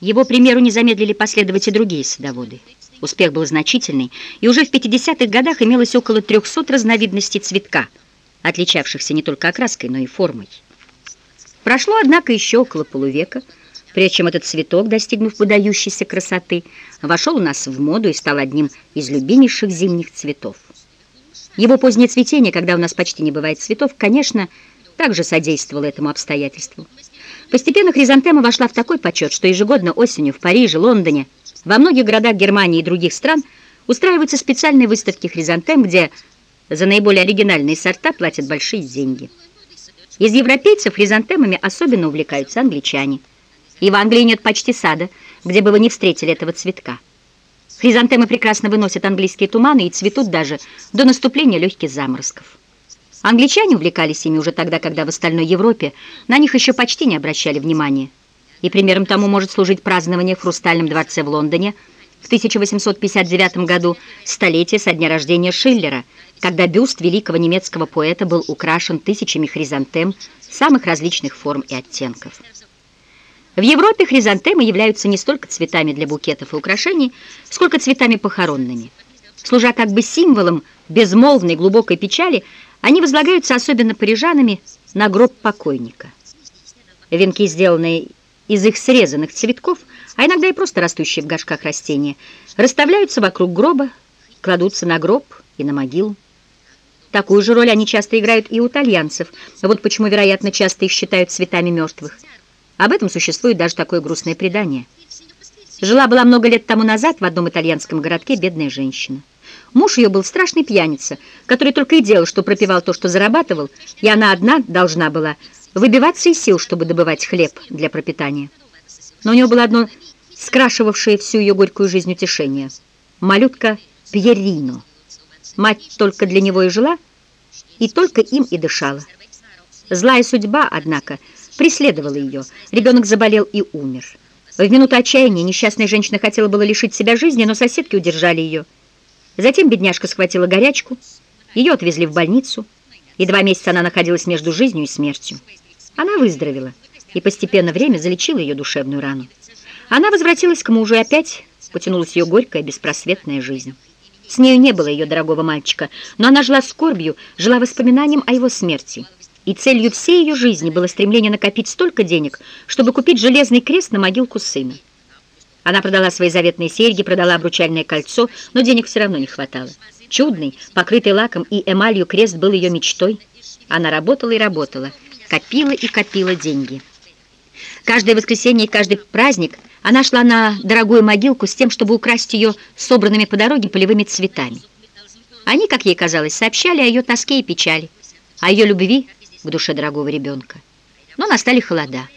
Его примеру не замедлили последовать и другие садоводы. Успех был значительный, и уже в 50-х годах имелось около 300 разновидностей цветка, отличавшихся не только окраской, но и формой. Прошло, однако, еще около полувека, прежде чем этот цветок, достигнув выдающейся красоты, вошел у нас в моду и стал одним из любимейших зимних цветов. Его позднее цветение, когда у нас почти не бывает цветов, конечно, также содействовало этому обстоятельству. Постепенно хризантема вошла в такой почет, что ежегодно осенью в Париже, Лондоне, во многих городах Германии и других стран устраиваются специальные выставки хризантем, где за наиболее оригинальные сорта платят большие деньги. Из европейцев хризантемами особенно увлекаются англичане. И в Англии нет почти сада, где бы вы не встретили этого цветка. Хризантемы прекрасно выносят английские туманы и цветут даже до наступления легких заморозков. Англичане увлекались ими уже тогда, когда в остальной Европе на них еще почти не обращали внимания. И примером тому может служить празднование в Хрустальном дворце в Лондоне в 1859 году, столетие со дня рождения Шиллера, когда бюст великого немецкого поэта был украшен тысячами хризантем самых различных форм и оттенков. В Европе хризантемы являются не столько цветами для букетов и украшений, сколько цветами похоронными. Служа как бы символом безмолвной глубокой печали, они возлагаются особенно парижанами на гроб покойника. Венки, сделанные из их срезанных цветков, а иногда и просто растущие в горшках растения, расставляются вокруг гроба, кладутся на гроб и на могилу. Такую же роль они часто играют и у итальянцев. Вот почему, вероятно, часто их считают цветами мертвых. Об этом существует даже такое грустное предание. Жила-была много лет тому назад в одном итальянском городке бедная женщина. Муж ее был страшный пьяница, который только и делал, что пропивал то, что зарабатывал, и она одна должна была выбиваться из сил, чтобы добывать хлеб для пропитания. Но у него было одно скрашивавшее всю ее горькую жизнь утешение — малютка Пьерино. Мать только для него и жила, и только им и дышала. Злая судьба, однако, преследовала ее. Ребенок заболел и умер. В минуту отчаяния несчастная женщина хотела было лишить себя жизни, но соседки удержали ее — Затем бедняжка схватила горячку, ее отвезли в больницу, и два месяца она находилась между жизнью и смертью. Она выздоровела, и постепенно время залечило ее душевную рану. Она возвратилась к мужу, и опять потянулась ее горькая, беспросветная жизнь. С нею не было ее дорогого мальчика, но она жила скорбью, жила воспоминанием о его смерти. И целью всей ее жизни было стремление накопить столько денег, чтобы купить железный крест на могилку сына. Она продала свои заветные серьги, продала обручальное кольцо, но денег все равно не хватало. Чудный, покрытый лаком и эмалью крест был ее мечтой. Она работала и работала, копила и копила деньги. Каждое воскресенье и каждый праздник она шла на дорогую могилку с тем, чтобы украсть ее собранными по дороге полевыми цветами. Они, как ей казалось, сообщали о ее тоске и печали, о ее любви к душе дорогого ребенка. Но настали холода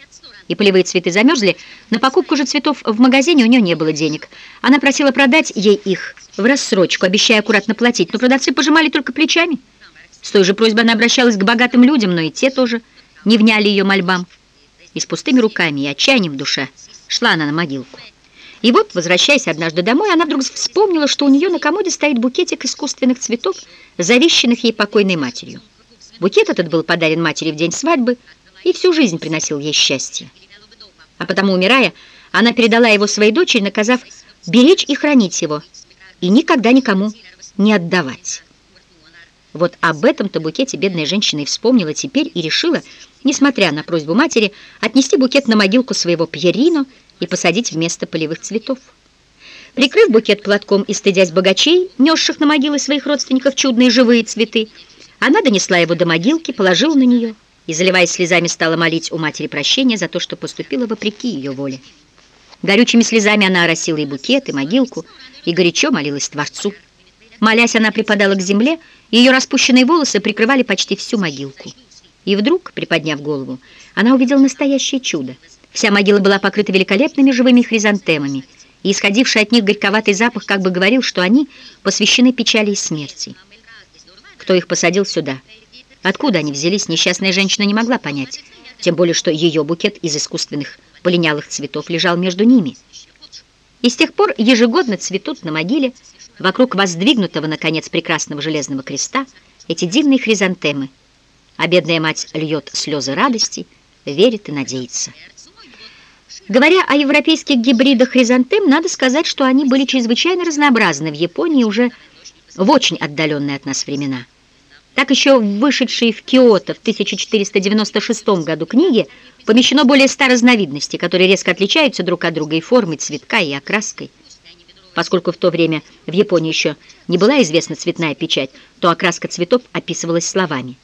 и полевые цветы замерзли, на покупку же цветов в магазине у нее не было денег. Она просила продать ей их в рассрочку, обещая аккуратно платить, но продавцы пожимали только плечами. С той же просьбой она обращалась к богатым людям, но и те тоже не вняли ее мольбам. И с пустыми руками и отчаянием в душе шла она на могилку. И вот, возвращаясь однажды домой, она вдруг вспомнила, что у нее на комоде стоит букетик искусственных цветов, завещанных ей покойной матерью. Букет этот был подарен матери в день свадьбы, и всю жизнь приносил ей счастье. А потому, умирая, она передала его своей дочери, наказав беречь и хранить его, и никогда никому не отдавать. Вот об этом-то букете бедная женщина и вспомнила теперь и решила, несмотря на просьбу матери, отнести букет на могилку своего Пьерино и посадить вместо полевых цветов. Прикрыв букет платком и стыдясь богачей, несших на могилы своих родственников чудные живые цветы, она донесла его до могилки, положила на нее и, заливаясь слезами, стала молить у матери прощения за то, что поступила вопреки ее воле. Горючими слезами она оросила и букет, и могилку, и горячо молилась Творцу. Молясь, она припадала к земле, и ее распущенные волосы прикрывали почти всю могилку. И вдруг, приподняв голову, она увидела настоящее чудо. Вся могила была покрыта великолепными живыми хризантемами, и исходивший от них горьковатый запах как бы говорил, что они посвящены печали и смерти. Кто их посадил сюда? Откуда они взялись, несчастная женщина не могла понять, тем более что ее букет из искусственных полинялых цветов лежал между ними. И с тех пор ежегодно цветут на могиле вокруг воздвигнутого, наконец, прекрасного железного креста эти дивные хризантемы, а бедная мать льет слезы радости, верит и надеется. Говоря о европейских гибридах хризантем, надо сказать, что они были чрезвычайно разнообразны в Японии уже в очень отдаленные от нас времена. Так еще в вышедшей в Киото в 1496 году книге помещено более ста разновидностей, которые резко отличаются друг от друга и формой, цветка, и окраской. Поскольку в то время в Японии еще не была известна цветная печать, то окраска цветов описывалась словами.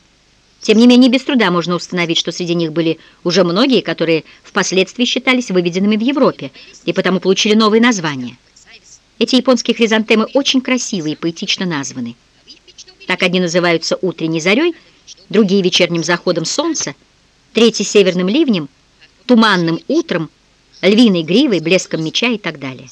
Тем не менее, без труда можно установить, что среди них были уже многие, которые впоследствии считались выведенными в Европе и потому получили новые названия. Эти японские хризантемы очень красивые и поэтично названы. Так одни называются утренней зарей, другие вечерним заходом солнца, третий северным ливнем, туманным утром, львиной гривой, блеском меча и так далее.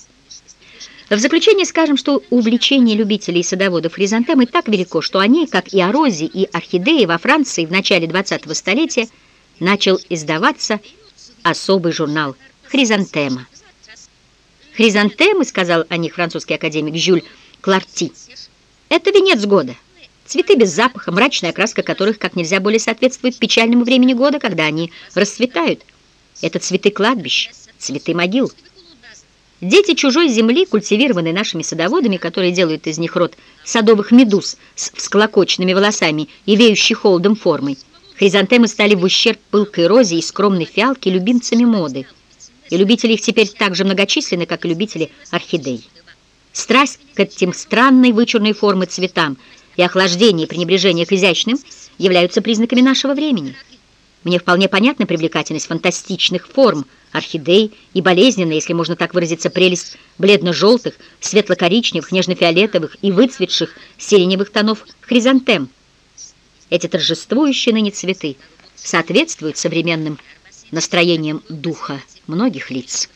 В заключение скажем, что увлечение любителей садоводов хризантемы так велико, что они, как и о розе и орхидеи во Франции в начале 20-го столетия, начал издаваться особый журнал «Хризантема». «Хризантемы», — сказал о них французский академик Жюль Кларти, — «это венец года». Цветы без запаха, мрачная окраска которых как нельзя более соответствует печальному времени года, когда они расцветают. Это цветы кладбищ, цветы могил. Дети чужой земли, культивированные нашими садоводами, которые делают из них род садовых медуз с всклокоченными волосами и веющей холодом формой, хризантемы стали в ущерб пылкой розе и скромной фиалке любимцами моды. И любители их теперь так же многочисленны, как и любители орхидей. Страсть к этим странной вычурной формы цветам и охлаждение и пренебрежение к изящным являются признаками нашего времени. Мне вполне понятна привлекательность фантастичных форм – орхидей и болезненно, если можно так выразиться, прелесть бледно-желтых, светло-коричневых, нежно-фиолетовых и выцветших сиреневых тонов хризантем. Эти торжествующие ныне цветы соответствуют современным настроениям духа многих лиц.